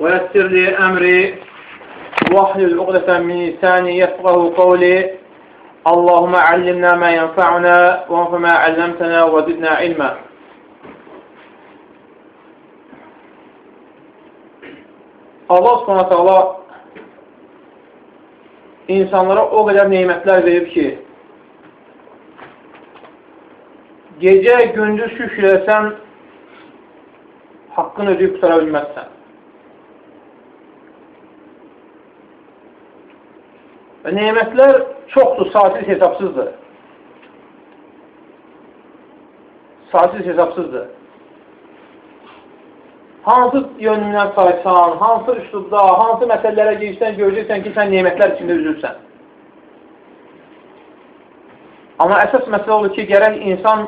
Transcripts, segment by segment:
ويسر لي أمري واحلل عقدة من لساني يفقه قولي اللهم علمنا ما ينفعنا وانفع ما علمتنا وزدنا علما Allah subhanət Allah insanlara o qədər neymətlər verib ki, gecə, gündüz şükür etsən, haqqını ödəyib qutara bilməzsən. Və neymətlər çoxdur, saatsiz hesabsızdır. Saatsiz hesabsızdır. Hansı yönündən saysan, hansı üslubda, hansı məsələlərə girsən, görəcəksən ki, sən neymətlər içində üzürsən. Amma əsas məsələ olur ki, gərək insan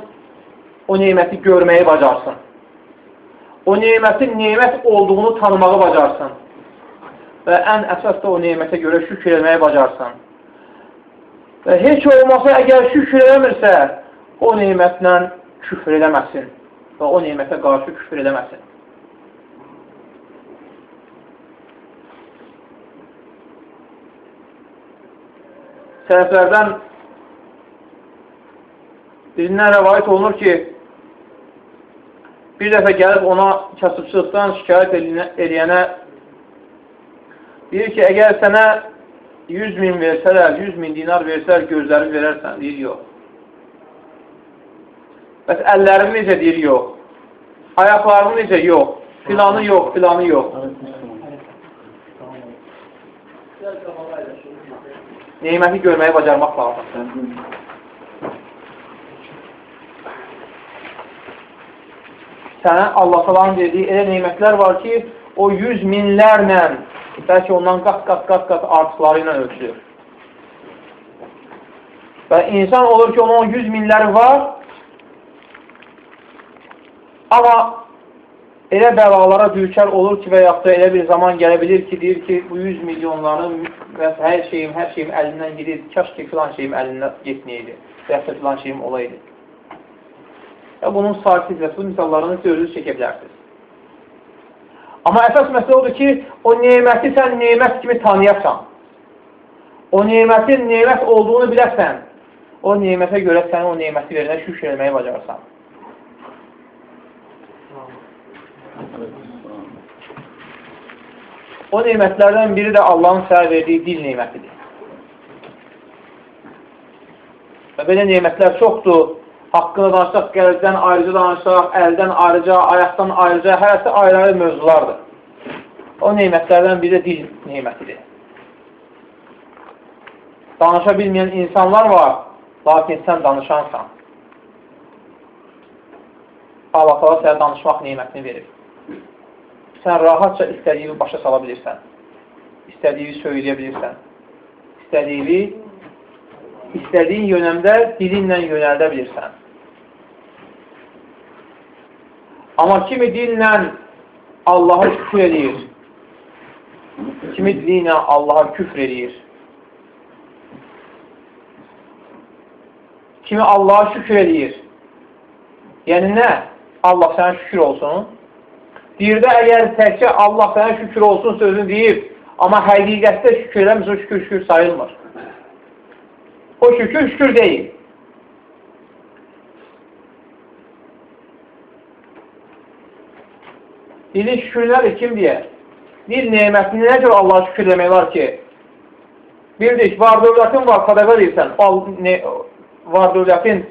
o neyməti görməyi bacarsın. O neymətin neymət olduğunu tanımağı bacarsın. Və ən əsas da o neymətə görə şükür etməyi bacarsın. Və heç olmasa, əgər şükür eləmirsə, o neymətlə küfür eləməsin və o neymətə qarşı küfür eləməsin. Sələflərdən birindən rəvayət olunur ki, bir dəfə gəlib ona kasıbçılıqdan şikayət eləyənə deyir ki, əgər sənə 100 min versələr, 100 min dinar versələr, gözləri verərsən, deyir, yox. Bəs əllərini necə deyir, yox. Ayaqlarını necə, yox. Filanı yox, filanı yox. Neyməti görməyi bacarmaq lazımdır. Sənə Allah salam dediyi elə neymətlər var ki, o yüz minlərlə, bəlkə ondan qat, qat, qat, qat artıqları ilə ölçülür. Və insan olur ki, onun yüz minləri var, amma elə bəlalara düçər olur ki, və yaxud da elə bir zaman gələ bilir ki, deyir ki, bu 100 milyonların və hər şeyim, hər şeyim əlindən gedir, kaş ki, filan şeyim əlindən getməyəydi, və yaxud da filan şeyim olaydı. Və bunun sakit və bu misallarını özünüz çəkə bilərsiniz. Amma əsas məsələ odur ki, o neməti sən nemət kimi tanıyasan. O nemətin nemət olduğunu biləsən. O nemətə görə sən o neməti verilən şükür eləməyi bacarsan. O nemətlərdən biri də Allahın sənə verdiyi dil nemətidir. Və belə nemətlər çoxdur haqqını danışsaq, qəlbdən ayrıca danışsaq, əldən ayrıca, ayaqdan ayrıca, hərəsi ayrı-ayrı mövzulardır. O neymətlərdən biri də dil neymətidir. Danışa bilməyən insanlar var, lakin sən danışansan. Allah qala sənə danışmaq neymətini verir. Sən rahatca istədiyini başa sala bilirsən. İstədiyini söyləyə bilirsən. İstədiyini istədiyin yönəmdə dilinlə yönəldə bilirsən. Amma kimi dillə Allaha küfür edir, kimi dillə Allaha küfür edir, kimi Allaha şükür edir. Yəni nə? Allah sənə şükür olsun. Deyirdə əgər təkcə Allah sənə şükür olsun sözünü deyib, amma həqiqətdə şükür eləmirsə, şükür şükür sayılmır. O şükür şükür deyil. Dilin şükürləri kim deyər? Dil nemətini nə cür Allaha şükür demək var ki? Bildik, var dövlətin var, sadaqa deyirsən. Ne, var dövlətin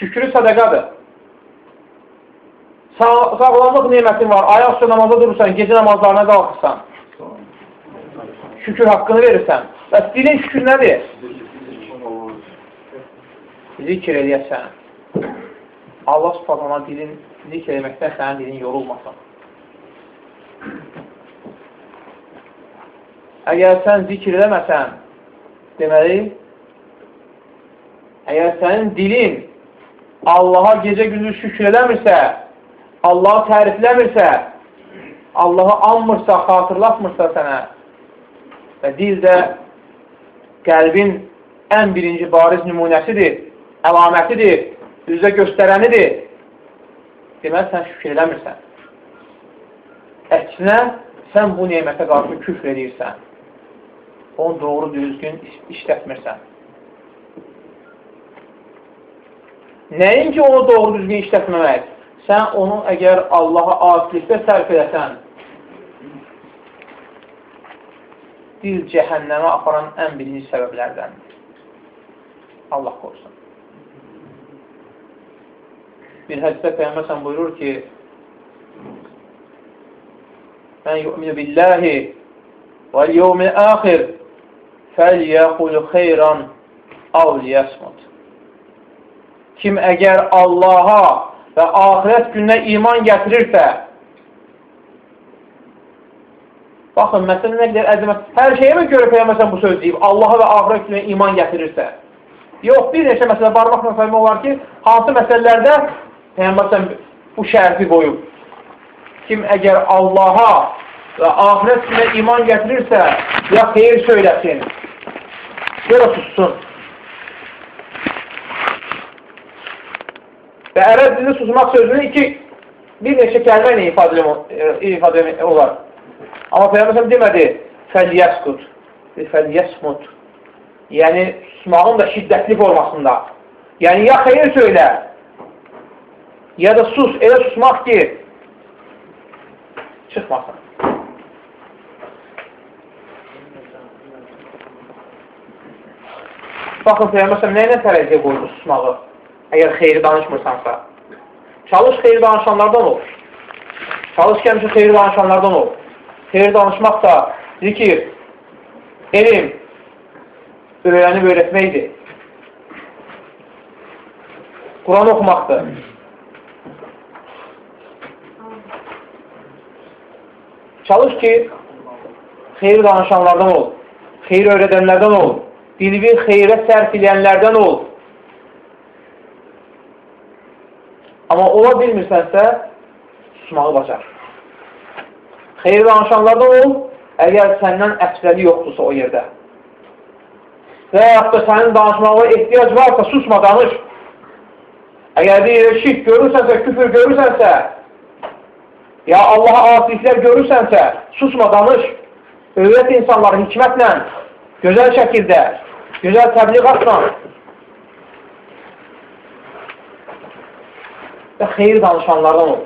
şükrü sadaqadır. Sağ, sağlamlıq nemətin var, ayaq üstə namaza durursan, gecə namazlarına qalxırsan. Şükür haqqını verirsən. Bəs dilin şükür nədir? Zikr eləyəsən. Allah subhanına dilin zikr eləməkdən sənin dilin yorulmasın. Əgər sən zikr eləməsən, deməli, əgər sənin dilin Allaha gecə gündüz şükür eləmirsə, Allahı tərifləmirsə, Allahı anmırsa, xatırlatmırsa sənə və dil də qəlbin ən birinci bariz nümunəsidir, əlamətidir, üzə göstərənidir. Deməli, sən şükür eləmirsən. Əksinə, sən bu nemətə qarşı küfr edirsən, onu doğru düzgün işlətmirsən. Nəinki onu doğru düzgün işlətməmək, sən onu əgər Allaha asilikdə sərf edəsən, dil cəhənnəmə aparan ən birinci səbəblərdəndir. Allah qorusun. Bir hədisdə Peyyəməsən buyurur ki, Mən yu'minu billahi vəl yevmil axir fəlyəqul xeyran av liyəsmut. Kim əgər Allaha və ahirət gününə iman gətirirsə, baxın, məsələn, nə qədər əzəmət, hər şeyə mi görə Peyyəməsən bu söz deyib, Allaha və ahirət gününə iman gətirirsə, yox, bir neçə məsələ barmaqla saymaq olar ki, hansı məsələlərdə Peyyəməsən bu şərfi qoyub. Kim əgər Allaha və ahirət günə iman gətirirsə, ya xeyir söyləsin, da sussun. Və ərəb dilini susmaq sözünü iki, bir neçə kəlmə ilə ifadə, e, ifadə olar. Amma Peyyəməsəm demədi, fəliyyəskut, fəliyyəsmut. Yəni, susmağın da şiddətli formasında. Yəni, ya xeyir söylə, ya da sus, elə susmaq ki, çıxmasın. Baxın, Peyyəməsəm, nə ilə tərəziyə qoydu susmağı? Əgər xeyri danışmırsansa. Çalış xeyri danışanlardan ol. Çalış ki, həmişə xeyri danışanlardan ol. Xeyri danışmaq da zikir, elm, öyrənib öyrətməkdir. Quran oxumaqdır. Çalış ki, xeyir danışanlardan ol, xeyir öyrədənlərdən ol, dilini xeyrə sərf edənlərdən ol. Amma ola bilmirsənsə, susmağı bacar. Xeyir danışanlardan ol, əgər səndən əfsəli yoxdursa o yerdə. Və yaxud da sənin danışmağa ehtiyac varsa, susma, danış. Əgər bir şirk görürsənsə, küfür görürsənsə, ya Allaha asiliklər görürsənsə, susma, danış, öyrət insanları hikmətlə, gözəl şəkildə, gözəl təbliğatla və xeyir danışanlardan ol.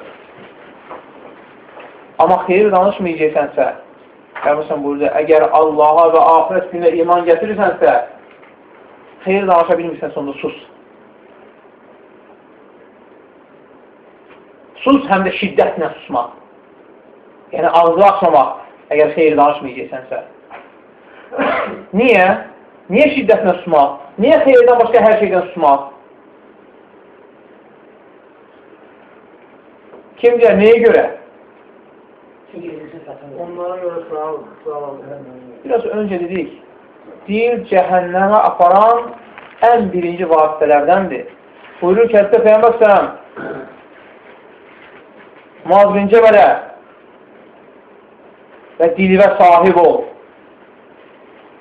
Amma xeyir danışmayacaqsənsə, Peyğəmbər buyurdu, əgər Allaha və axirət günə iman gətirirsənsə, xeyir danışa bilmirsən, sonunda sus. Sus həm də şiddətlə susmaq. Yəni, ağzı açmamaq, əgər xeyir danışmayacaqsənsə. Niyə? Niyə şiddətlə susmaq? Niyə xeyirdən başqa hər şeydən susmaq? Kim deyər, nəyə görə? Onlara görə sual, Biraz öncə dedik, dil cəhənnəmə aparan ən birinci vasitələrdəndir. Buyurur ki, hətta Peyyambər sələm, Muaz bin Cəbələ və dilivə sahib ol.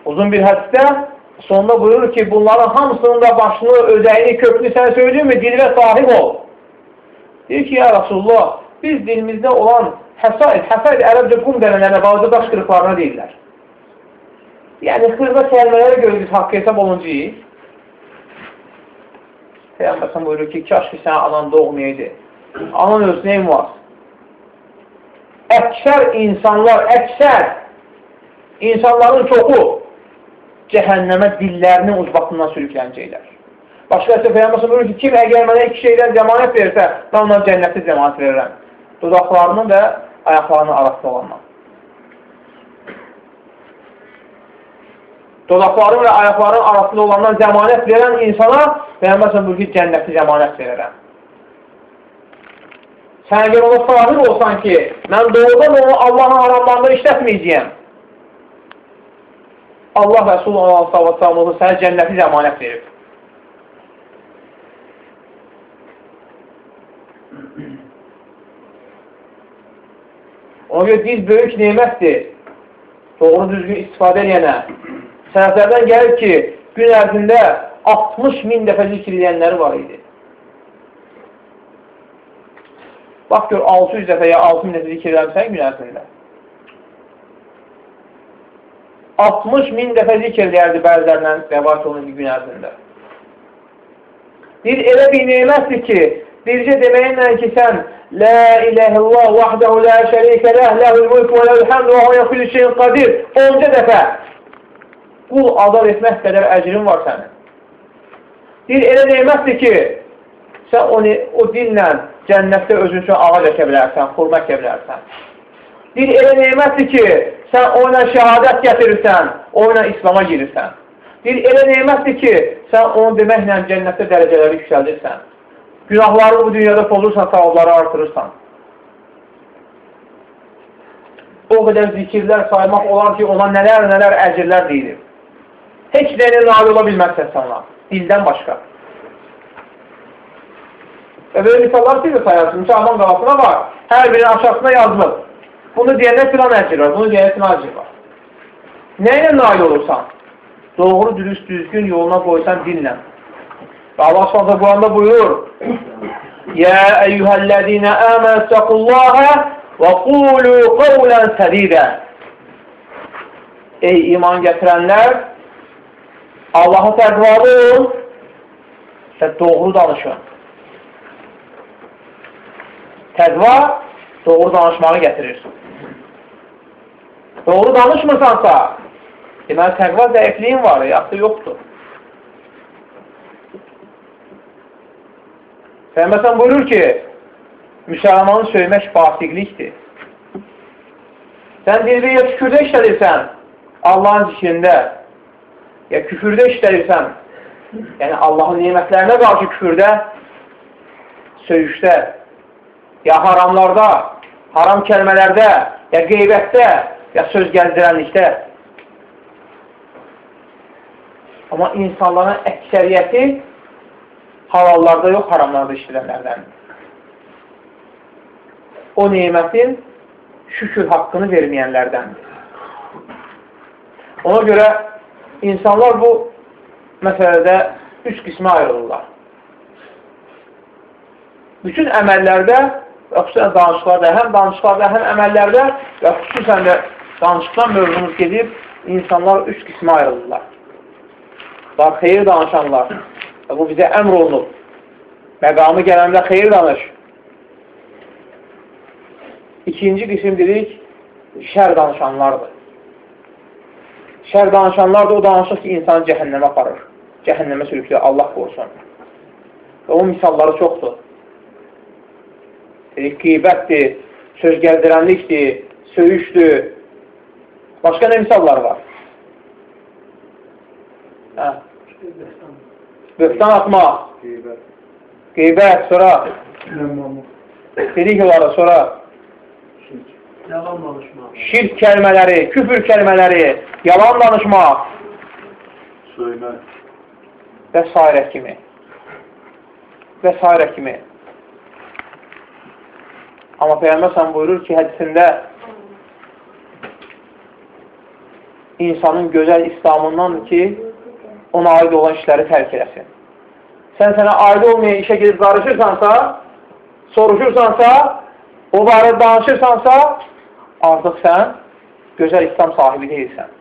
Uzun bir hədisdə sonunda buyurur ki, bunların hamısının da başını, özəyini, kökünü sən söylüyor mu? Dilivə sahib ol. Deyir ki, ya Rasulullah, biz dilimizdə olan həsaid, həsaid ərəbcə qum dənələrinə, bazı daş qırıqlarına deyirlər. Yəni, xırda kəlmələrə görə biz haqq hesab oluncuyuz. Peyyambərsən buyurur ki, kaş ki, sənə anan doğmayaydı. Anan öz neyim var? əksər insanlar, əksər insanların çoxu cəhənnəmə dillərinin ucbatından sürüklənəcəklər. Başqa isə Peyyəməsə buyurur ki, kim əgər mənə iki şeydən cəmanət verirsə, mən ondan cənnətli cəmanət verirəm. Dodaqlarının və ayaqlarının arasında olanlar. Dodaqların və ayaqların arasında olandan cəmanət verən insana Peyyəməsə buyurur ki, cənnətli cəmanət verirəm. Sən əgər ona sahib olsan ki, mən doğrudan onu Allahın haramlarında işlətməyəcəyəm. Allah Rəsulü Allah sənə cənnəti zəmanət verib. Ona görə dil böyük nemətdir. Doğru düzgün istifadə edənə. Sənətlərdən gəlir ki, gün ərzində 60 min dəfə zikr edənləri var idi. Bax gör 600 dəfə ya 6000 dəfə zikr eləmişsən gün ərzində. 60 min dəfə zikr edərdi bəzilərindən rəvat olunur gün ərzində. Deyir, elə bir neymətdir ki, bircə deməyinlə ki, sən La iləhə illallah vahdahu la şərikə ləh, ləhul mülk və ləhul həmd və hüyə kulli şeyin qadir. 10 dəfə qul azad etmək qədər əcrin var sənin. Deyir, elə neymətdir ki, sən onu, o dillə cənnətdə özün üçün ağac əkə bilərsən, xurma əkə bilərsən. Deyir, elə neymətdir ki, sən o ilə şəhadət gətirirsən, o ilə İslama girirsən. Deyir, elə neymətdir ki, sən onu deməklə cənnətdə dərəcələri yüksəldirsən. Günahları bu dünyada pozursan, savabları artırırsan. O qədər zikirlər saymaq olar ki, ona nələr-nələr əcirlər deyilir. Heç nəyinə nail ola bilməzsən sana, dildən başqa. Və belə misallar siz də sayarsınız. Müsəlman qalasına var. Hər birinin aşağısına yazılır. Bunu deyəndə filan əcir var, bunu deyəndə filan əcir var. Nə ilə nail olursan? Doğru, dürüst, düzgün yoluna qoysan dinlə. Və Allah s.ə.v. Quranda buyurur, Yə əyyuhəl-ləzinə əmən səqullahə və qulu qavlən sədidə Ey iman gətirənlər, Allah'a təqvalı ol və doğru danışın. Təqva doğru danışmağı gətirir. Doğru danışmırsansa, deməli təqva zəifliyin var, yaxşı yoxdur. Peyğəmbər buyurur ki, müsəlmanı söymək fasiqlikdir. Sən dildə ya küfürdə işlədirsən, Allahın zikrində, ya küfürdə işlədirsən, yəni Allahın nimətlərinə qarşı küfürdə, söyüşdə, ya haramlarda, haram kəlmələrdə, ya qeybətdə, ya söz gəldirənlikdə. Amma insanların əksəriyyəti halallarda yox, haramlarda işlədənlərdəndir. O neymətin şükür haqqını verməyənlərdəndir. Ona görə insanlar bu məsələdə üç qismə ayrılırlar. Bütün əməllərdə və xüsusən danışıqlarda, həm danışıqlarda, həm əməllərdə və xüsusən də danışıqdan mövzumuz gedib, insanlar üç qismə ayrılırlar. Var, xeyir danışanlar, Və bu bizə əmr olunub. Məqamı gələndə xeyir danış. İkinci qism dedik, şər danışanlardır. Şər danışanlar da o danışıq ki, insanı cəhənnəmə aparır. Cəhənnəmə sürüklüyor, Allah qorusun. Və o misalları çoxdur. Dedik, qeybətdir, söz gəldirənlikdir, söyüşdür. Başqa nə misallar var? Hə? Böhtan atmaq. Qeybət, sonra. Dedik onlara, sonra. Yalan danışmaq. Şirk kəlmələri, küfür kəlmələri, yalan danışmaq. Söymək. Və s. kimi. Və s. kimi. Amma Peyyəmbər sən buyurur ki, hədisində insanın gözəl İslamındandır ki, ona aid olan işləri tərk eləsin. Sən sənə aid olmayan işə gedib qarışırsansa, soruşursansa, o barədə danışırsansa, artıq sən gözəl İslam sahibi deyilsən.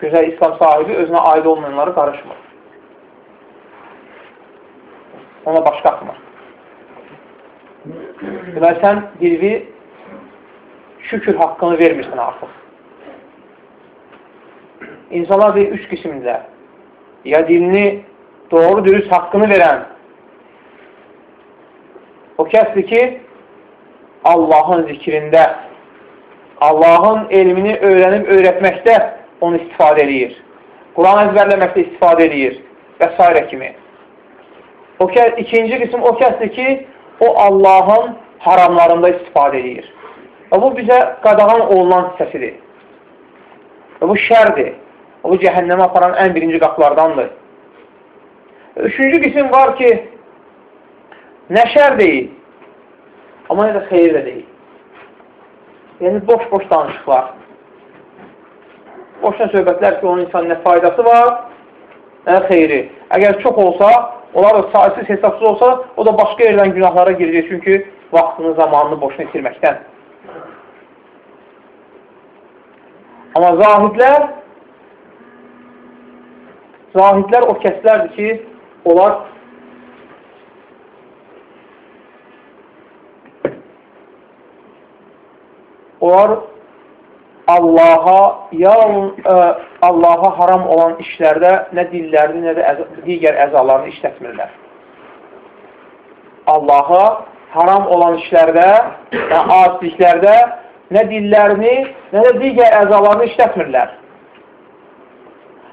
Gözəl İslam sahibi özünə aid olmayanları qarışmır. Ona baş qatmır. Deməli, sən dilvi şükür haqqını vermirsən artıq. İnsanlar deyir, üç qismdə. Ya dilini doğru dürüst haqqını verən o kəsdir ki, Allahın zikrində, Allahın elmini öyrənib öyrətməkdə onu istifadə edir. Quran əzbərləməkdə istifadə edir və s. kimi. O kəs, ikinci qism o kəsdir ki, o Allahın haramlarında istifadə edir. Və bu bizə qadağan olunan hissəsidir. Və bu şərdir. O cəhənnəmə aparan ən birinci qaplardandır. Üçüncü qism var ki, nə şər deyil, amma nə də xeyir də deyil. Yəni, boş-boş danışıqlar. Boşuna söhbətlər ki, onun insan nə faydası var, nə xeyri. Əgər çox olsa, onlar da sayısız hesabsız olsa, o da başqa yerdən günahlara girecək, çünki vaxtını, zamanını boşuna itirməkdən. Amma zahidlər zahidlər o kəslərdir ki, onlar onlar Allaha yalın ə, Allaha haram olan işlərdə nə dillərini, nə də əz digər əzalarını işlətmirlər. Allaha haram olan işlərdə, yəni azliklərdə nə dillərini, nə də digər əzalarını işlətmirlər.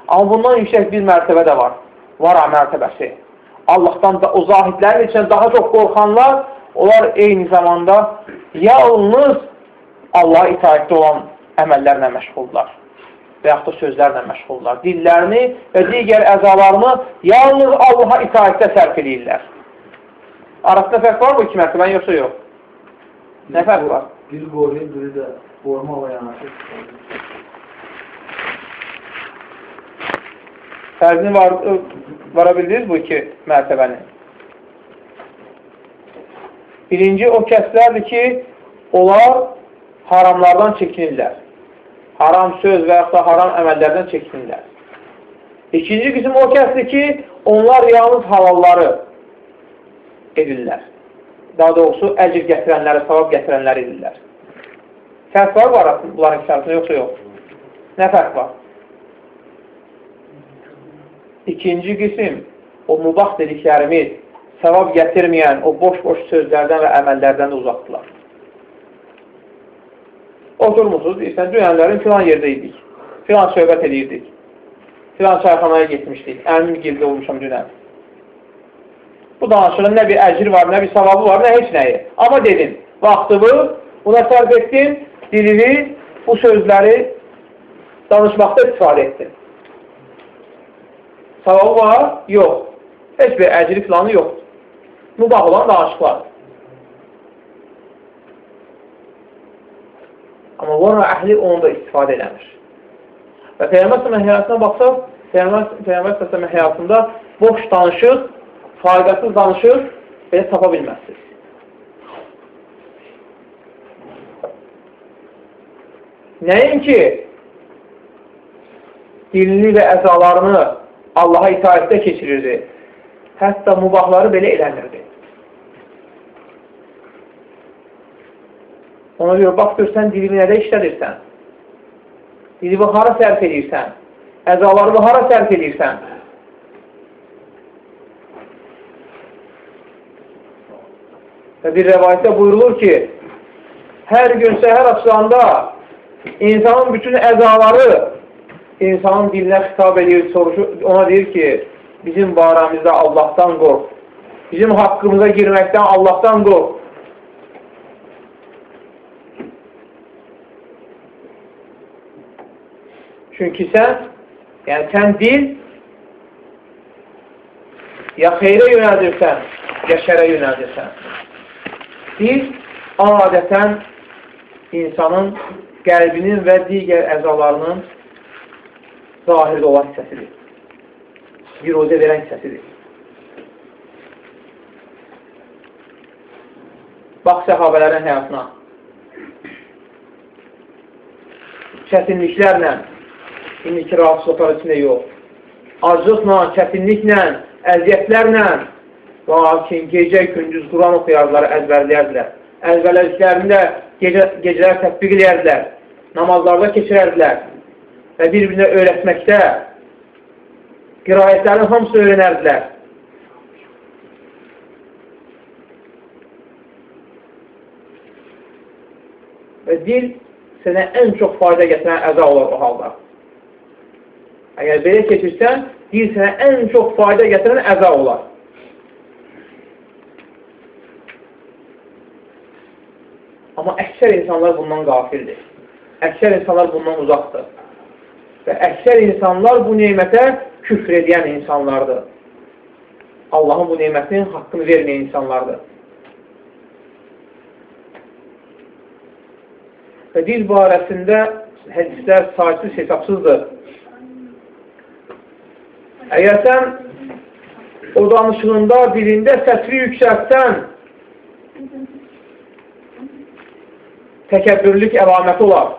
Amma bundan yüksək bir mərtəbə də var. Var mərtəbəsi. Allahdan da o zahidlərin içində daha çox qorxanlar, onlar eyni zamanda yalnız Allaha itaətdə olan əməllərlə məşğullar və yaxud da sözlərlə məşğullar. Dillərini və digər əzalarını yalnız Allaha itaətdə sərf edirlər. Arasında fərq var mı iki mərtəbən yoxsa yox? Nə fərq var? Biri qoruyur, biri də qorumaqla yanaşı. Fərzini var, vara bildiniz bu iki mərtəbəni? Birinci o kəslərdir ki, onlar haramlardan çəkinirlər. Haram söz və yaxud da haram əməllərdən çəkinirlər. İkinci qism o kəsdir ki, onlar yalnız halalları edirlər. Daha doğrusu, əcr gətirənləri, savab gətirənləri edirlər. Fərq var arasında bunların ikisi yoxsa yox? Nə fərq var? İkinci qism, o mubah dediklərimiz, savab gətirməyən o boş-boş sözlərdən və əməllərdən də uzaqdılar. Oturmuşuz, deyirsən, dünənlərin filan yerdə idik, filan söhbət edirdik, filan çayxanaya getmişdik, əmin gildə olmuşam dünən. Bu danışığın nə bir əcri var, nə bir savabı var, nə heç nəyi. Amma dedin, vaxtımı buna sərf etdin, dilini, bu sözləri danışmaqda istifadə etdin. Savabı var? Yox. Heç bir əcri planı yoxdur. Mübah olan danışıqlar. Amma sonra əhli onu da istifadə eləmir. Və Peyyəmbər səmə həyatına baxsaq, Peyyəmbər səmə həyatında boş danışıq faydasız danışır, belə tapa bilməzsiniz. Nəinki dilini və əzalarını Allaha itaətdə keçirirdi, hətta mubahları belə eləmirdi. Ona görə, bax, gör, sən dilini nədə işlədirsən? Dilini hara sərf edirsən? Əzalarını hara sərf edirsən? Və bir rəvayətdə buyurulur ki, hər gün səhər açılanda insanın bütün əzaları insanın dilinə xitab edir, soruşur, ona deyir ki, bizim barəmizdə Allahdan qorx, bizim haqqımıza girməkdən Allahdan qorx. Çünki sən, yəni sən dil ya xeyrə yönəldirsən, ya şərə yönəldirsən. Dil adətən insanın qəlbinin və digər əzalarının zahirdə olan hissəsidir. Biruzə verən hissəsidir. Bax səhabələrin həyatına. Çətinliklərlə, indiki rahatsızlıqlar içində yox. Acılıqla, çətinliklə, əziyyətlərlə, Lakin gecə gündüz Quran oxuyardılar, əzbərləyərdilər. Əzbərlədiklərini də gecə, gecələr tətbiq eləyərdilər. Namazlarda keçirərdilər. Və bir-birinə öyrətməkdə qirayətlərin hamısı öyrənərdilər. Və dil sənə ən çox fayda gətirən əza olur o halda. Əgər belə keçirsən, dil sənə ən çox fayda gətirən əza olar. Amma əksər insanlar bundan qafildir. Əksər insanlar bundan uzaqdır. Və əksər insanlar bu neymətə küfr edən insanlardır. Allahın bu neymətinin haqqını verməyən insanlardır. Və dil barəsində hədislər saysız hesabsızdır. Əgər sən o danışığında dilində səsini yüksəltsən, təkəbbürlük əlaməti olar.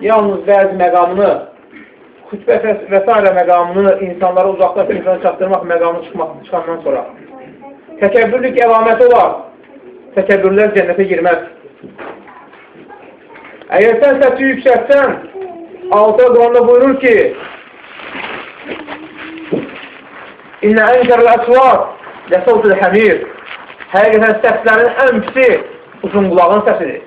yalnız bəzi məqamını, xütbə və s. məqamını insanlara uzaqlaşıb insana çatdırmaq məqamını çıxmaq, çıxandan sonra təkəbbürlük əlaməti olar. Təkəbbürlər cənnətə girməz. Əgər sən səsi yüksəksən, altı Quranda buyurur ki, İnnə ənkərlə əsvat ləsavtul həmir Həqiqətən səslərin ən pisi uzun qulağın səsidir.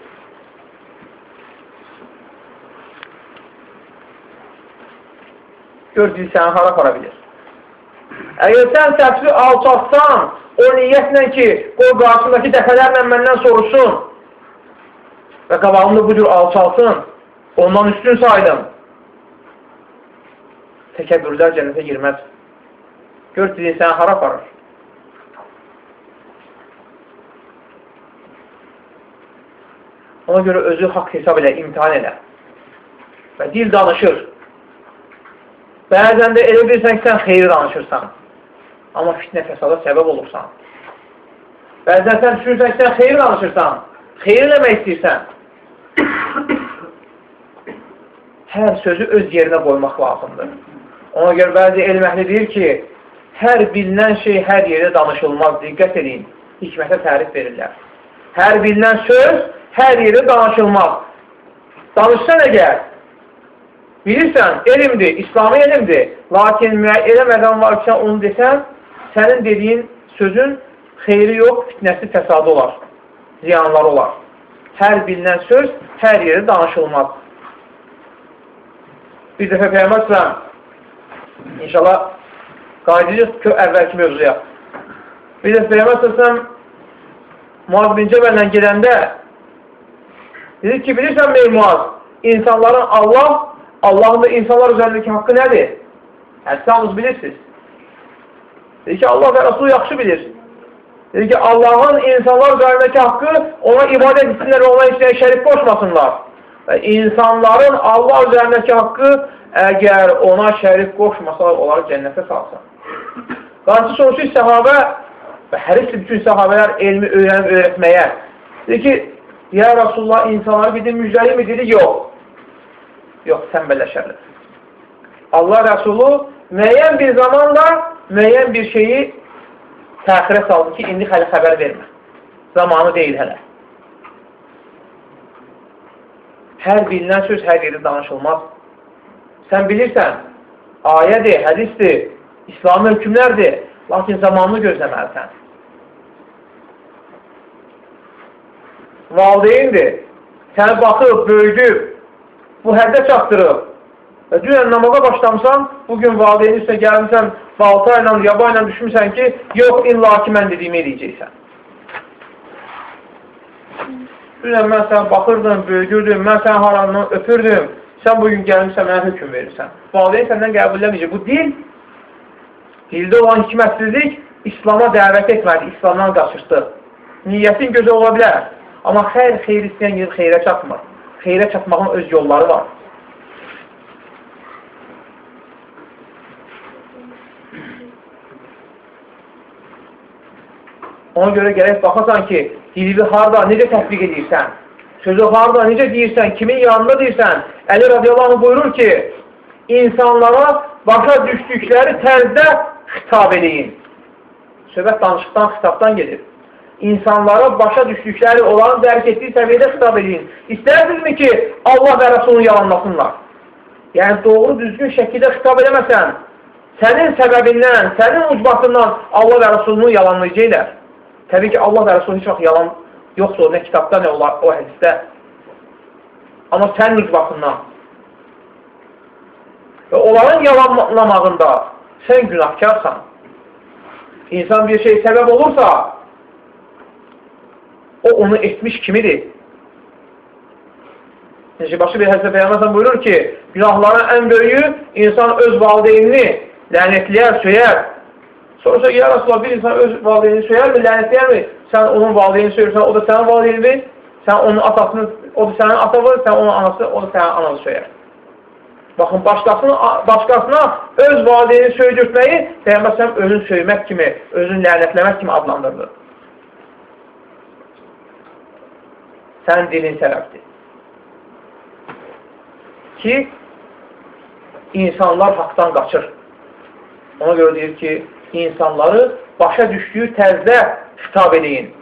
Gör ki, səni hara apara bilir. Əgər sən səsi alçatsan, o niyyətlə ki, qoy qarşısındakı dəfələrlə məndən soruşsun və qabağımda bu cür alçalsın, ondan üstün saydım. Təkəbbürlər cənnətə girməz. Gör ki, səni hara aparır. Ona görə özü haqq hesab elə, imtihan elə. Və dil danışır. Bəzən də elə bilirsən ki, sən xeyri danışırsan. Amma fitnə fəsada səbəb olursan. Bəzən sən düşünürsən ki, sən xeyri danışırsan. Xeyri eləmək istəyirsən. Hər sözü öz yerinə qoymaq lazımdır. Ona görə bəzi elm əhli deyir ki, hər bilinən şey hər yerdə danışılmaz. Diqqət edin, hikmətə tərif verirlər. Hər bilinən söz hər yerdə danışılmaz. Danışsan əgər, bilirsən, elmdir, İslami elmdir, lakin elə məqam var ki, onu desən, sənin dediyin sözün xeyri yox, fitnəsi fəsadı olar, ziyanları olar. Hər bilinən söz hər yerdə danışılmaz. Bir dəfə Peyyəməsələm, inşallah, qayıdacaq əvvəlki mövzuya. Bir dəfə Peyyəməsələm, Muaz bin Cəbəllə gedəndə Dedi ki, bilirsən Meymaz, insanların Allah, Allahın da insanlar üzərindəki haqqı nədir? Həssəniz bilirsiniz. Dedi ki, Allah və Rasul yaxşı bilir. Dedi ki, Allahın insanlar üzərindəki haqqı ona ibadət etsinlər və ona içinə şərif qoşmasınlar. Və insanların Allah üzərindəki haqqı əgər ona şərif qoşmasalar, onları cənnətə salsın. Qarşı sorusu səhabə və hərisli bütün səhabələr elmi öyrənib öyrətməyə. Dedi ki, Ya Rasulullah insanları bir de müjdeli mi dedi? Yok. Yok tembelleşerler. Allah Resulü müəyyən bir zamanla müəyyən bir şeyi təxirə saldı ki, indi hələ xəbər vermə. Zamanı deyil hələ. Hər bilinən söz hər yerdə danışılmaz. Sən bilirsən, ayədir, hədisdir, İslami hökümlərdir, lakin zamanını gözləməlisən. Valideyndir. Səni baxıb, böyüdüb, bu həddə çatdırıb. Dünən namaza başlamısan, bugün valideynin üstə gəlmişsən, balta ilə, yaba ilə düşmüsən ki, yox, illa ki, mən dediyimi eləyəcəksən. Dünən mən sənə baxırdım, böyüdürdüm, mən səni harandan öpürdüm, sən bugün gəlmişsən, mənə hökum verirsən. Valideyn səndən qəbulləməyəcək. Bu dil, dildə olan hikmətsizlik İslama dəvət etmədi, İslamdan qaçırtdı. Niyyətin gözü ola bilər. Amma xeyr, xeyr istəyən yer xeyrə çatmır. Xeyrə çatmağın öz yolları var. Ona görə gərək baxasan ki, dili harada, necə tətbiq edirsən, sözü harada, necə deyirsən, kimin yanında deyirsən. Əli radiyallahu buyurur ki, insanlara başa düşdükləri tərzdə xitab edin. Söhbət danışıqdan, xitabdan gedir insanlara başa düşdükləri, onların dərk etdiyi səviyyədə xitab edin. İstərdinizmi ki, Allah və Rəsulunu yalanlasınlar? Yəni, doğru, düzgün şəkildə xitab edəməsən, sənin səbəbindən, sənin ucbatından Allah və Rəsulunu yalanlayacaqlar. Təbii ki, Allah və Rəsul heç vaxt yalan yoxdur, nə kitabda, nə olar, o hədisdə. Amma sənin ucbatından. Və onların yalanlamağında sən günahkarsan. İnsan bir şey səbəb olursa, o onu etmiş kimidir? Necə başı bir həzrə Peyyəməsən buyurur ki, günahların ən böyüyü insan öz valideynini lənətləyər, söyər. Soruşa, ya Rasulullah, bir insan öz valideynini söyərmi, lənətləyərmi? Sən onun valideynini söyürsən, o da sənin valideynidir. Sən onun atasını, o da sənin atavı, sən onun anası, o da sənin anası söyər. Baxın, başqasını, başqasına öz valideyni söydürtməyi Peyyəməsən özün söymək kimi, özün lənətləmək kimi adlandırılır. Sənin dilin səbəbdir. ki, insanlar haqdan qaçır. Ona görə deyir ki, insanları başa düşdüyü tərzdə xitab edin,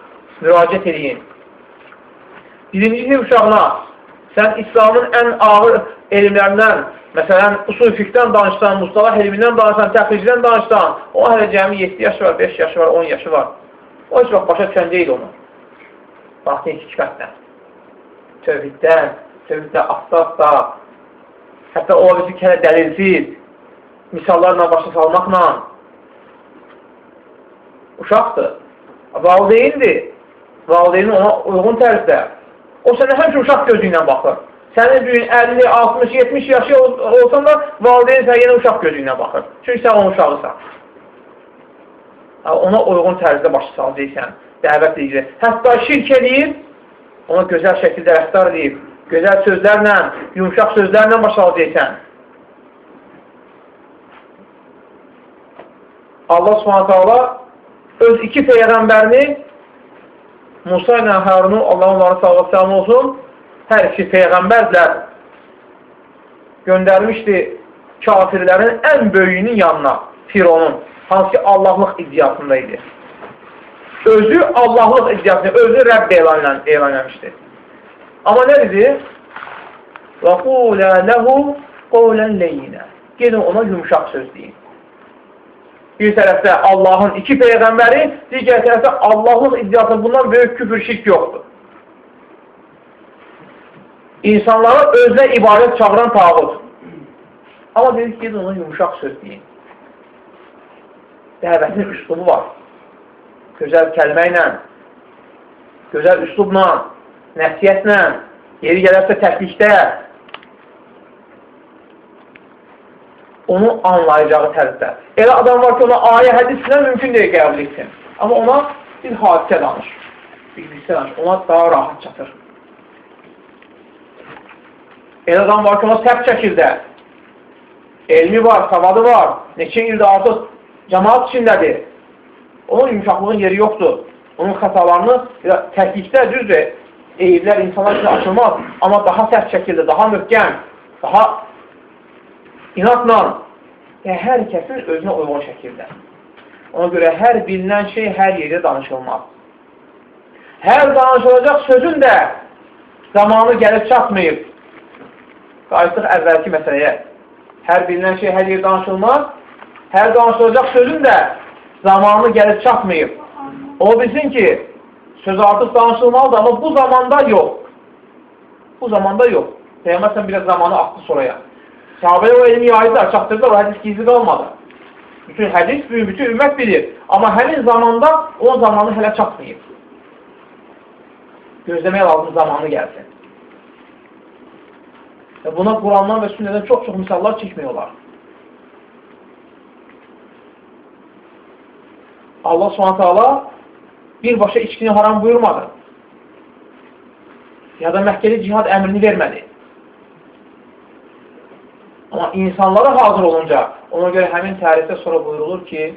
müraciət edin. Birinci uşağına sən İslamın ən ağır elmlərindən, məsələn, usul fiqdən danışsan, mustalah elmindən danışsan, təxricdən danışsan, o hələ cəmi 7 yaşı var, 5 yaşı var, 10 yaşı var. O heç vaxt başa düşən deyil onu. Vaxtın hikmətlə. Tövhiddən, tövhiddə asla-asla, hətta o bizi kələ dəlilsiz, misallarla başa salmaqla uşaqdır. Valideyndir. Valideynin ona uyğun tərzdə. O sənə həmişə uşaq gözü ilə baxır. Sənin büyün 50, 60, 70 yaşı olsan da valideyn sənə yenə uşaq gözü ilə baxır. Çünki sən onun uşağısan. Ona uyğun tərzdə başa salacaqsən, dəvət edəcək. Hətta şirk eləyib, ona gözəl şəkildə rəftar edib, gözəl sözlərlə, yumuşaq sözlərlə başa salacaqsən. Allah subhanətə Allah öz iki peyğəmbərini Musa ilə Harunu, Allah onları sağ səlam olsun, hər iki peyğəmbərlər göndərmişdi kafirlərin ən böyüyünün yanına, Fironun, hansı ki Allahlıq iddiasında idi Özü Allahlıq iddiasında, özü Rəbb elan, elan eləmişdi. Amma nə dedi? وَقُولَ لَهُ قَوْلًا لَيِّنَا Gedin ona yumuşaq söz deyin. Bir tərəfdə Allahın iki peyğəmbəri, digər tərəfdə Allahlıq iddiasında bundan böyük küfür şirk yoxdur. İnsanlara özünə ibarət çağıran tağut. Amma dedik ki, ona yumuşaq söz deyin. Dəvətin üslubu var. Gözəl kəlmə ilə, gözəl üslubla, nəsiyyətlə, yeri gələrsə təklikdə, onu anlayacağı tərzdə. Elə adam var ki, ona ayə hədislə mümkün deyil qəbul etsin. Amma ona bir hadisə danış, bir hadisə danış, ona daha rahat çatır. Elə adam var ki, ona sərt şəkildə elmi var, savadı var, neçə ildə artıq cəmaat içindədir. Onun yumuşaqlığın yeri yoxdur. Onun xətalarını təklikdə düzdür, eyiblər insanlar üçün açılmaz, amma daha sərt şəkildə, daha möhkəm, daha inatla yəni, hər kəsin özünə uyğun şəkildə. Ona görə hər bilinən şey hər yerdə danışılmaz. Hər danışılacaq sözün də zamanı gəlib çatmayıb. Qayıtdıq əvvəlki məsələyə. Hər bilinən şey hər yer danışılmaz. Hər danışılacaq sözün də zamanı gəlib çatmayıb. O bilsin ki, söz artıq danışılmalıdır, amma bu zamanda yox. Bu zamanda yox. Peyyəmbər sən biraz zamanı atdı sonraya. Sahabəyə o elmi yaydılar, çatdırdılar, o hədis gizli qalmadı. Bütün hədis, bütün ümmət bilir. Amma həmin zamanda o zamanı hələ çatmayıb. Gözləmək lazım zamanı gəlsin. Və buna Qurandan və sünnədən çox-çox misallar çəkmək olar. Allah Allah birbaşa içkini haram buyurmadı. Ya da məhkəli cihad əmrini vermədi. Amma insanlara hazır olunca, ona görə həmin tərifdə sonra buyurulur ki,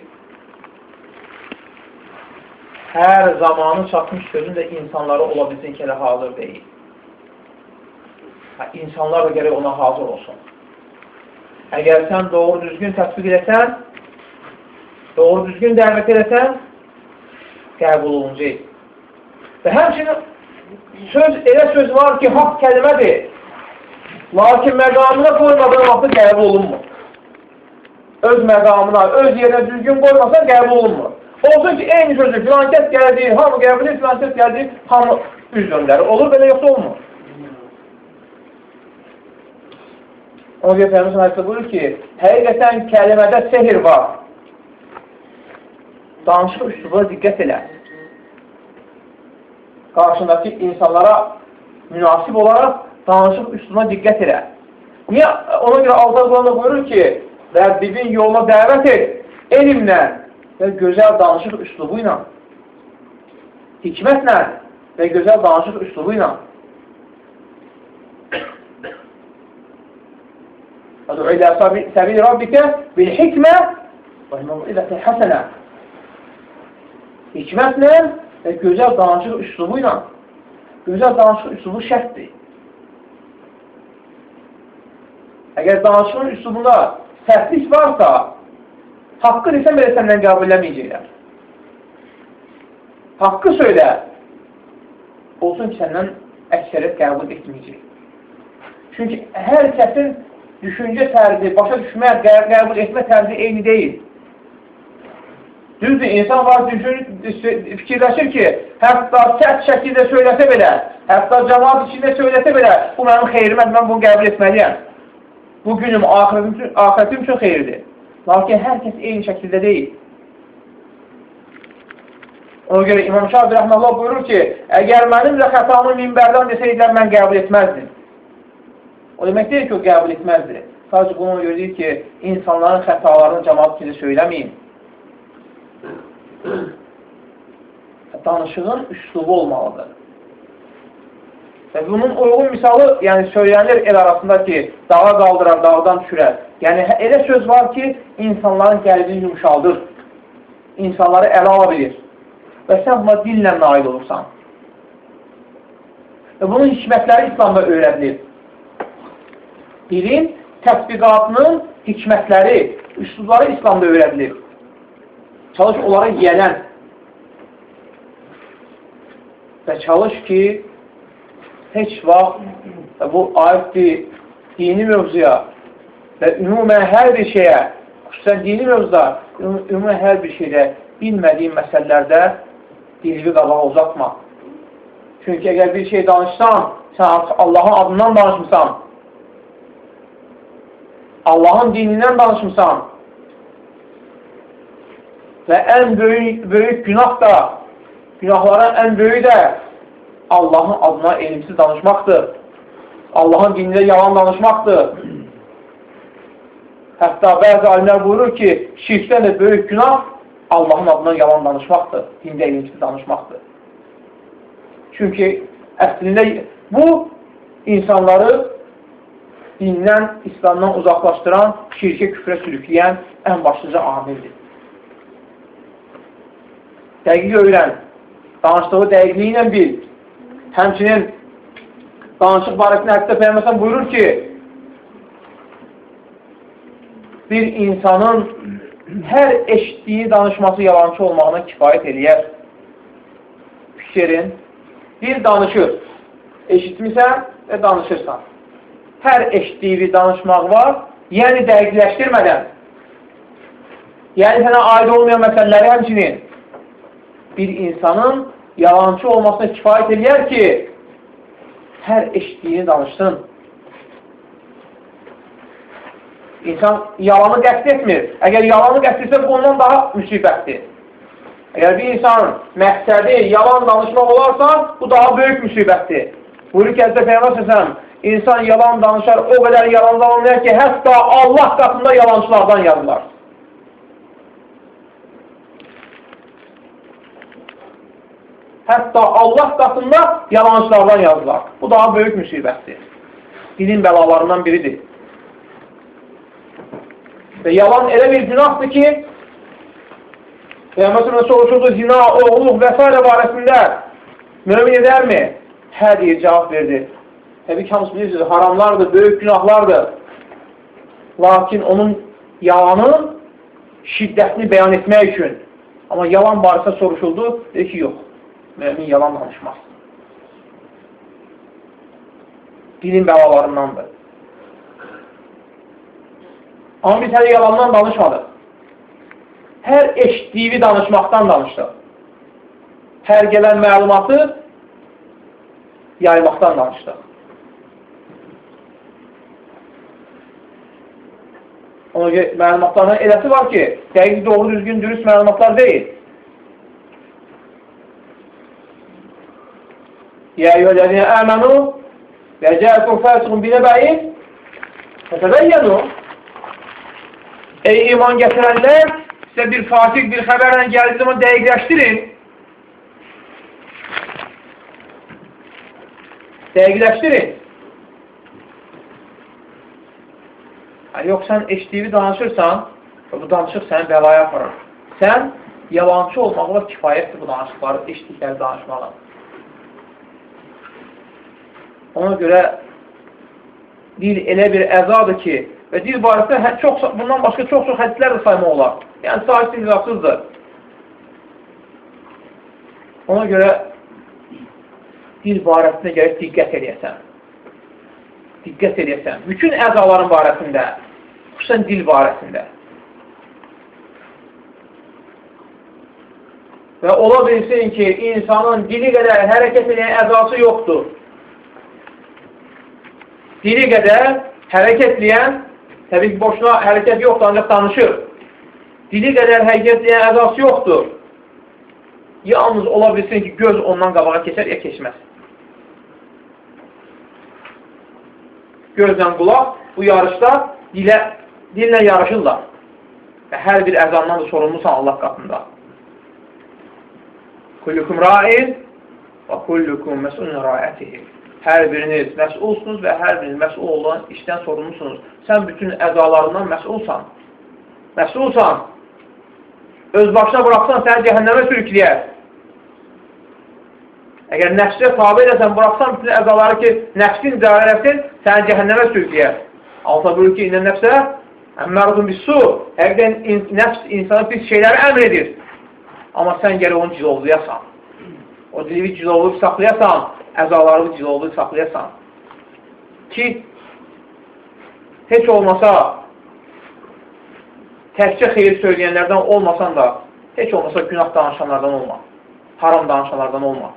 hər zamanı çatmış sözün də insanlara ola bilsin ki, elə hazır deyil insanlar da gərək ona hazır olsun. Əgər sən doğru düzgün təsbiq edəsən, doğru düzgün dəvət edəsən, qəbul olunacaq. Və həmçinin söz, elə söz var ki, haqq kəlmədir. Lakin məqamına qoymadığı vaxtı qəbul olunmur. Öz məqamına, öz yerinə düzgün qoymasan qəbul olunmur. Olsun ki, eyni sözü filan kəs gəldi, hamı qəbul edir, filan kəs gəldi, hamı üz döndərir. Olur, belə yoxsa olmur. Ona görə Peyğəmbər hədisdə buyurur ki, həqiqətən kəlimədə sehir var. Danışıq üslubuna diqqət elə. Qarşındakı insanlara münasib olaraq danışıq üslubuna diqqət elə. Niyə? Ona görə Allah Quranda buyurur ki, Rəbbibin yoluna dəvət et, elmlə və gözəl danışıq üslubu ilə, hikmətlə və gözəl danışıq üslubu ilə Əd'u ilə səbil Rabbikə bil hikmə və mev'ilətin həsənə. Hikmətlə və gözəl danışıq üslubu ilə. Gözəl danışıq üslubu şərtdir. Əgər danışığın üslubunda sərtlik varsa, haqqı desən belə səndən qəbul eləməyəcəklər. Haqqı söylə, olsun ki, səndən əksəriyyət qəbul etməyəcək. Çünki hər kəsin düşüncə tərzi, başa düşmə, qəbul etmə tərzi eyni deyil. Düzdür, insan var düşün, fikirləşir ki, hətta sərt şəkildə söyləsə belə, hətta cəmaat içində söyləsə belə, bu mənim xeyrimə, mən bunu qəbul etməliyəm. Bu günüm, ahirətim üçün, ahirətim üçün xeyirdir. Lakin hər kəs eyni şəkildə deyil. Ona görə İmam Şabi Rəhməllah buyurur ki, əgər mənimlə xətamı minbərdən desəydilər, mən qəbul etməzdim. O demək deyil ki, o qəbul etməzdi. Sadəcə bunu deyir ki, insanların xətalarını cəmaat kimi söyləməyin. Danışığın üslubu olmalıdır. Və bunun uyğun misalı, yəni söylənir el arasında ki, dağa qaldırar, dağdan düşürər. Yəni elə söz var ki, insanların qəlbini yumşaldır. İnsanları ələ ala bilir. Və sən buna dillə nail olursan. Və bunun hikmətləri İslamda öyrədilir. Dilin təsbiqatının hikmətləri, üslubları İslamda öyrədilir. Çalış onlara yiyələn. Və çalış ki, heç vaxt bu aiddir dini mövzuya və ümumən hər bir şeyə, xüsusən dini mövzuda, ümumən hər bir şeydə bilmədiyin məsələlərdə dilini qabağa uzatma. Çünki əgər bir şey danışsan, sən Allahın adından danışmısan, Allahın dinindən danışmısan, Və ən böyük, böyük günah da, günahların ən böyüyü də Allahın adına elmsiz danışmaqdır. Allahın dinində yalan danışmaqdır. Hətta bəzi alimlər buyurur ki, şirkdən də böyük günah Allahın adına yalan danışmaqdır. Dində elmsiz danışmaqdır. Çünki əslində bu insanları dindən, İslamdan uzaqlaşdıran, şirkə küfrə sürükləyən ən başlıca amildir dəqiq öyrən, danışdığı dəqiqliyi ilə bil. Həmçinin danışıq barəsində həddə Peyyəməsən buyurur ki, bir insanın hər eşitdiyi danışması yalancı olmağına kifayət eləyər. Fikrin, bir danışır, eşitmirsən və danışırsan. Hər eşitdiyi bir danışmaq var, yəni dəqiqləşdirmədən, yəni sənə aid olmayan məsələləri həmçinin bir insanın yalancı olmasına kifayət eləyər ki, hər eşitdiyini danışsın. İnsan yalanı qəst etmir. Əgər yalanı qəst etsə, ondan daha müsibətdir. Əgər bir insanın məqsədi yalan danışmaq olarsa, bu daha böyük müsibətdir. Buyurur ki, Həzrət Peyğəmbər səsəm, insan yalan danışar, o qədər yalandan olmayar ki, hətta Allah qatında yalancılardan yazılar. Hətta Allah qatında yalancılardan yazılar. Bu daha böyük müsibətdir. Dilin bəlalarından biridir. Və yalan elə bir günahdır ki, Peyğəmbər soruşurdu zina, oğluq və s. barəsində mümin edərmi? Hə deyə cavab verdi. Təbii ki, hamısı bilirsiniz, haramlardır, böyük günahlardır. Lakin onun yalanın şiddətini bəyan etmək üçün. Amma yalan barəsə soruşuldu, dedi ki, yox mümin yalan danışmaz. Dilin bəlalarındandır. Amma biz hələ yalandan danışmadıq. Hər eşitdiyi danışmaqdan danışdıq. Hər gələn məlumatı yaymaqdan danışdıq. Ona görə məlumatların eləsi var ki, dəqiq, doğru, düzgün, dürüst məlumatlar deyil. يا أيها الذين آمنوا إذا جاءكم فاسق بنبأ فتبينوا Ey iman getirenler size bir fasik bir haberle geldiği zaman değgileştirin. Değgileştirin. Yani yok sen eşitliği danışırsan bu danışık seni belaya aparır. Sen yalancı olmakla kifayettir bu danışıkları, eşitlikleri danışmalar. Ona görə dil elə bir əzadır ki, və dil barəsində hə, çox, bundan başqa çox-çox hədislər də saymaq olar. Yəni, sahib silvasızdır. Ona görə dil barəsində gəlib diqqət edəsən. Diqqət edəsən. Bütün əzaların barəsində, xüsusən dil barəsində. Və ola bilsin ki, insanın dili qədər hərəkət edən əzası yoxdur. Dili qədər hərəkət edən, təbii ki, boşuna hərəkət yoxdur, ancaq danışır. Dili qədər hərəkət edən əzası yoxdur. Yalnız ola bilsin ki, göz ondan qabağa keçər, ya keçməz. Gözlə qulaq bu yarışda dilə, dillə yarışırlar. Və hər bir əzandan da sorumlusan Allah qatında. Kullukum ra'in və kullukum məsulun ra'ətihi. Hər biriniz məsulsunuz və hər biriniz məsul olan işdən sorumlusunuz. Sən bütün əzalarından məsulsan. Məsulsan. Öz başına bıraxsan səni cəhənnəmə sürükləyər. Əgər nəfsə tabi edəsən, bıraxsan bütün əzaları ki, nəfsin idarə eləsin, səni cəhənnəmə sürükləyər. Alta buyur ki, inən nəfsə əmmərudun bir su. Həqiqdən nəfs insana pis şeyləri əmr edir. Amma sən gələ onu cilovlayasan. O dili cilovlayıb saxlayasan, əzaları cilovlayıb saxlayasan. Ki, heç olmasa təkcə xeyir söyləyənlərdən olmasan da, heç olmasa günah danışanlardan olma. Haram danışanlardan olma.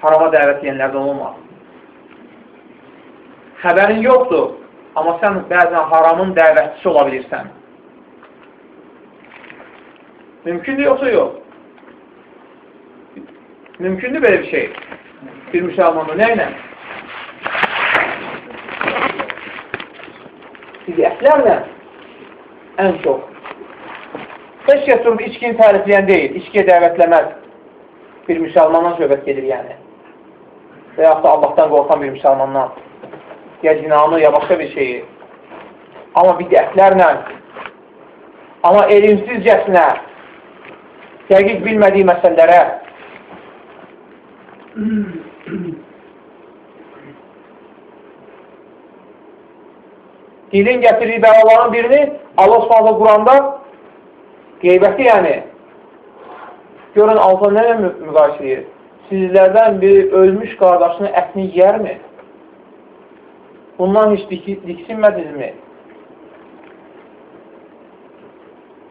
Harama dəvət edənlərdən olma. Xəbərin yoxdur, amma sən bəzən haramın dəvətçisi ola bilirsən. Mümkündür yoxsa yox? Mümkündür belə bir şey. Bir müsəlmanda nə ilə? Bidətlərlə ən çox. Heç kəs durub içkini tərifləyən deyil, içkiyə dəvətləməz. Bir müsəlmandan söhbət gedir yəni. Və yaxud da Allahdan qorxan bir müsəlmandan. Ya zinanı, ya başqa bir şeyi. Amma bidətlərlə, amma elimsizcəsinə, dəqiq bilmədiyi məsələlərə Dilin gətirdiyi bəlaların birini Allah Subhanahu Quranda qeybəti yəni görün Allah nə müqayisə edir? Sizlərdən biri ölmüş qardaşının ətini yərmi? Bundan heç dik diksinmədinizmi?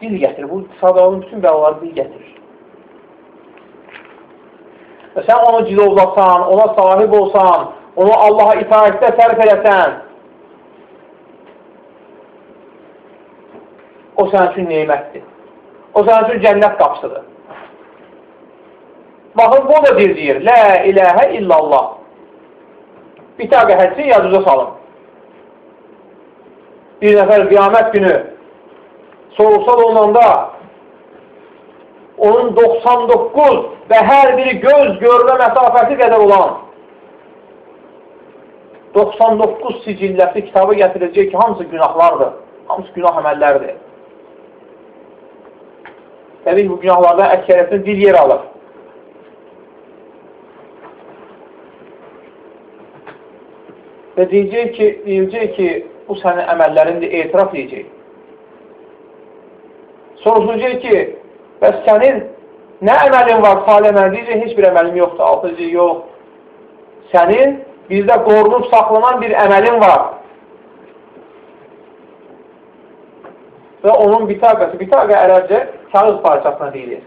Dil gətirir. Bu sadalın bütün bəlaları dil gətirir. Və sən onu cilovlasan, ona sahib olsan, onu Allaha itaətdə sərf edəsən, o sənin üçün neymətdir. O sənin üçün cənnət qapısıdır. Baxın, bu da bir deyir, Lə iləhə illallah. Bitaqə hədsi yaduza salın. Bir nəfər qiyamət günü soğuqsal olanda onun 99 və hər biri göz görmə məsafəsi qədər olan 99 sicilləsi kitabı gətirəcək ki, hamısı günahlardır, hamısı günah əməllərdir. Təbii bu günahlardan əksəriyyətini dil yer alır. Və deyəcək ki, deyəcək ki, bu sənin əməllərindir, etiraf edəcək. Soruşulacaq ki, Bəs sənin nə əməlin var, salih əməl deyəcək, heç bir əməlim yoxdur, altıcı yox. Sənin bizdə qorunub saxlanan bir əməlin var. Və onun bitaqəsi, bitaqə ərəbcə kağız parçasına deyilir.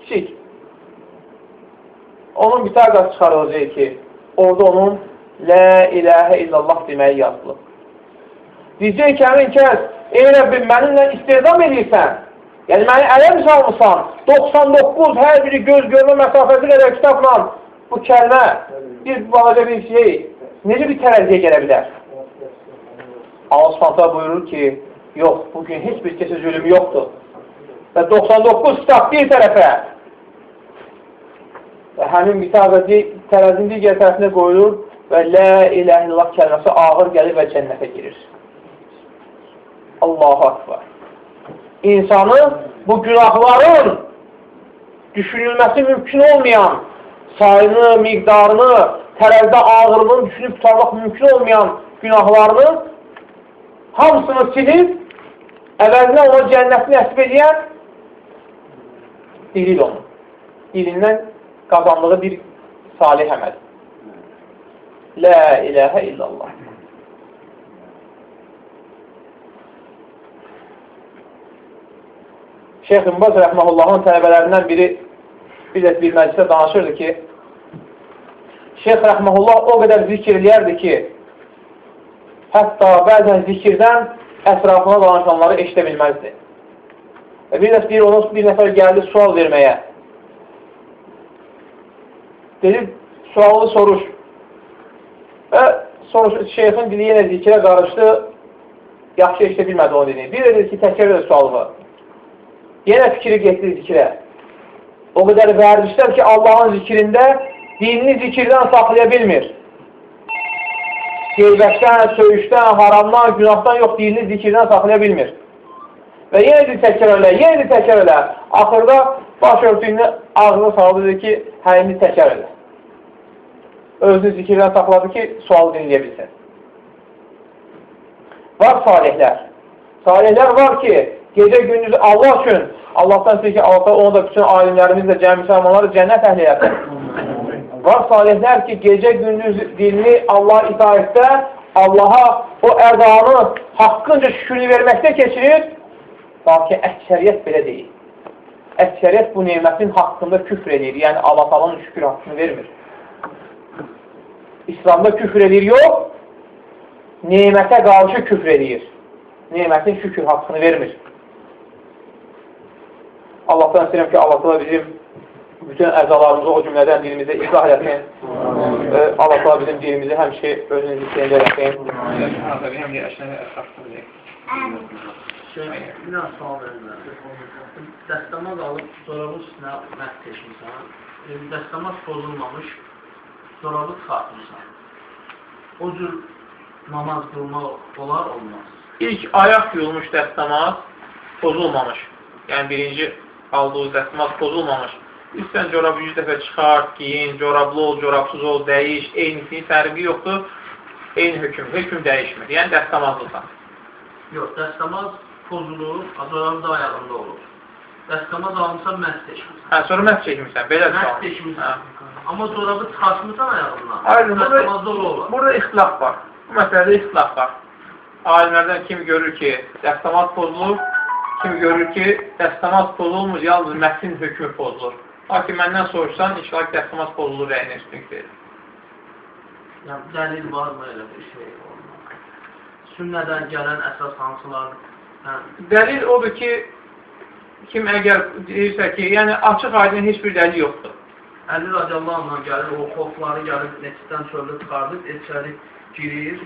Kiçik. Onun bitaqəsi çıxarılacaq ki, orada onun Lə iləhə illallah deməyi yazılıb. Deyəcək ki, həmin kəs, ey Rəbbim, mənimlə istedam edirsən, Yəni, məni ələ mi salmışsan? 99, hər biri göz görmə məsafəsi qədər kitabla bu kəlmə, bir balaca bir şey, necə bir tərəziyə gələ bilər? Allah Subhanahu buyurur ki, yox, bugün heç bir kəsə zülüm yoxdur. Və 99 kitab bir tərəfə və həmin kitabı tərəzinin digər tərəfinə qoyulur və Lə ilə illallah kəlməsi ağır gəlir və cənnətə girir. Allahu Akbar insanı bu günahların düşünülməsi mümkün olmayan sayını, miqdarını, tərəzdə ağırlığını düşünüb tutarmaq mümkün olmayan günahlarını hamısını silib, əvəzinə ona cənnətini nəsib edən dilil onun. Dilindən qazandığı bir salih əməl. La iləhə illallah. Şeyx İmbaz rəhməhullahın tələbələrindən biri bir də bir məclisdə danışırdı ki, Şeyx rəhməhullah o qədər zikr eləyərdi ki, hətta bəzən zikirdən ətrafına danışanları eşidə bilməzdi. Və bir də bir, onun, bir nəfər gəldi sual verməyə. Dedi, sualı soruş. Və soruş, şeyxin dili yenə zikrə qarışdı, yaxşı eşidə bilmədi onu dedi. Bir dedi ki, təkrar edə sualı. Yenə fikri getdi zikrə. O qədər vərdişlər ki, Allahın zikrində dinini zikirdən saxlaya bilmir. Qeybətdən, söyüşdən, haramdan, günahdan yox, dinini zikirdən saxlaya bilmir. Və yenə də təkrar elə, yenə də təkrar elə. Axırda baş örtüyünü ağzına saldı, dedi ki, həyini təkrar elə. Özünü zikirdən saxladı ki, sualı dinləyə bilsin. Var salihlər. Salihlər var ki, gecə gündüz Allah üçün, Allahdan istəyir ki, Allah onu da bütün alimlərimiz də cəmi müsəlmanları cənnət əhli yapır. Var salihlər ki, gecə gündüz dilini Allah itaətdə, Allaha o ərdanı haqqınca şükürünü verməkdə keçirir. Lakin əksəriyyət belə deyil. Əksəriyyət bu nemətin haqqında küfr edir. Yəni, Allah talanın şükür haqqını vermir. İslamda küfr edir, yox, nemətə qarşı küfr edir. Nemətin şükür haqqını vermir. Allahdan istəyirəm ki, Allah da bizim bütün əzalarımızı o cümlədən dilimizə izah eləsin. Allah da bizim dilimizi həmişə özünüzü istəyəndə eləsin. Həmdə əşnəyə əxraqdır. Bir dənə sual verirlər. Dəstəmaz alıb corabın üstünə məhv keçmişsən. E, Dəstəmaz pozulmamış, corabı çıxartmışsan. O cür namaz qılmaq olar, olmaz. İlk ayaq yuyulmuş dəstəmaz pozulmamış. Yəni birinci aldığı dəstəmaz pozulmamış. İstən corabı 100 dəfə çıxart, giyin, corablı ol, corabsız ol, dəyiş, eynisinin fərqi yoxdur. Eyni hökm, hökm dəyişmir. Yəni dəstəmazlısan. Yox, dəstəmaz pozulur, corabı da ayağında olur. Dəstəmaz almışsan məhv keçmişsən. Hə, sonra məhv çəkmirsən, belə Məhv sual. keçmişsən. Amma corabı çıxartmışsan ayağından. Aydın, burada, olur. burada ixtilaf var. Bu məsələdə ixtilaf var. Alimlərdən kim görür ki, dəstəmaz pozulur, kim görür ki, dəstəmaz pozulmur, yalnız mətn hökmü pozulur. Lakin məndən soruşsan, inşallah dəstəmaz pozulur rəyinə üstünlük verir. Yəni, dəlil varmı elə bir şey? Sünnədən gələn əsas hansılar? Hə, Dəlil odur ki, kim əgər deyirsə ki, yəni açıq aydın heç bir dəlil yoxdur. Əli radiyallahu anhdan gəlir, o xofları gəlib neçdən çöldə çıxardıb, içəri girir.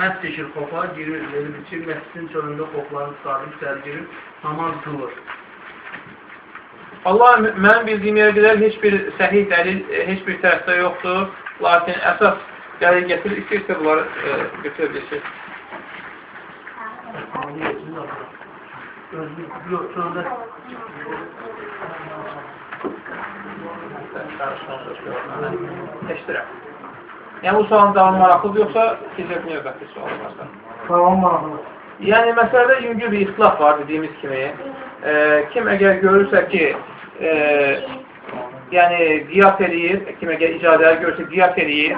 Məhz çəkir xofa, girir, elib içir, məscidin çölündə xofları çıxardıb, içəri girir, namaz qılır. Allah mənim bildiyim yerə qədər heç bir səhih dəlil, e, heç bir tərəfdə yoxdur. Lakin əsas dəlil gətirir, istəyirsə bunları e, götürə bilirsiniz. Özü, yox, çöldə Teşdirəm. Yəni, bu sualın davamı maraqlıdır, yoxsa keçək növbəti sual varsa? Tamam maraqlı. Yəni, məsələdə yüngül bir ixtilaf var dediyimiz kimi. E, kim əgər görürsə ki, e, yəni qiyas eləyir, kim əgər icazəli görürsə qiyas eləyir,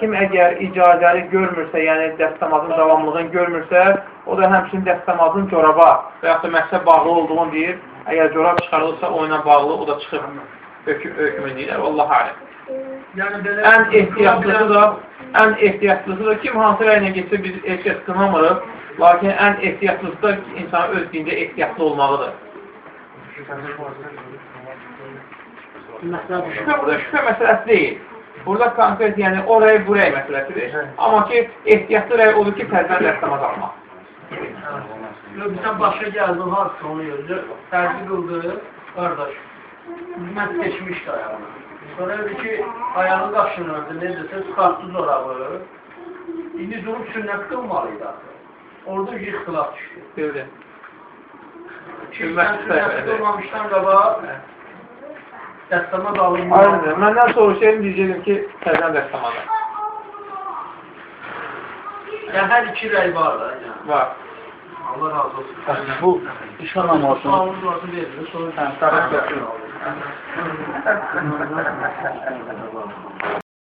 kim əgər icazəli görmürsə, yəni dəstəmazın davamlılığını görmürsə, o da həmçinin dəstəmazın coraba və yaxud da məhsə bağlı olduğunu deyir. Əgər corab çıxarılırsa, o ilə bağlı, o da çıxır hökm, hökmü deyirlər. Allah aləm. Yəni Ən ehtiyatlısı da, ən ehtiyatlısı da kim hansı rəylə getsə biz ehtiyat qınamırıq. Lakin ən ehtiyatlısı da insan öz dində ehtiyatlı olmalıdır. Şübhə burada şübhə məsələsi deyil. Burada konkret, yəni o rəy, bu rəy məsələsidir. Amma ki, ehtiyatlı rəy odur ki, təzdən dəstəmaz almaq. Sən başa gəldin, harsa onu gözlə, tərzi qıldı, qardaş, hizmət keçmişdi ayağına. Sonra dedi ki, ayağını qaşınırdı, necəsə, çıxartdı zorağı. İndi durub sünnət qılmalıydı axı. Orada bir ixtilaf düşdü. Bildi. Ki, sən sünnət qılmamışdan qabaq, dəstəmaz alınmaz. Aydındır. Məndən soruşayım, deyəcəydim ki, təzən dəstəmada. Yəni, hər iki rəy var da. Yəni. Var. Allah razı olsun. Bu iş anlamasın. Sualınız varsa verilir. Sonra Hə, tarix yoxdur.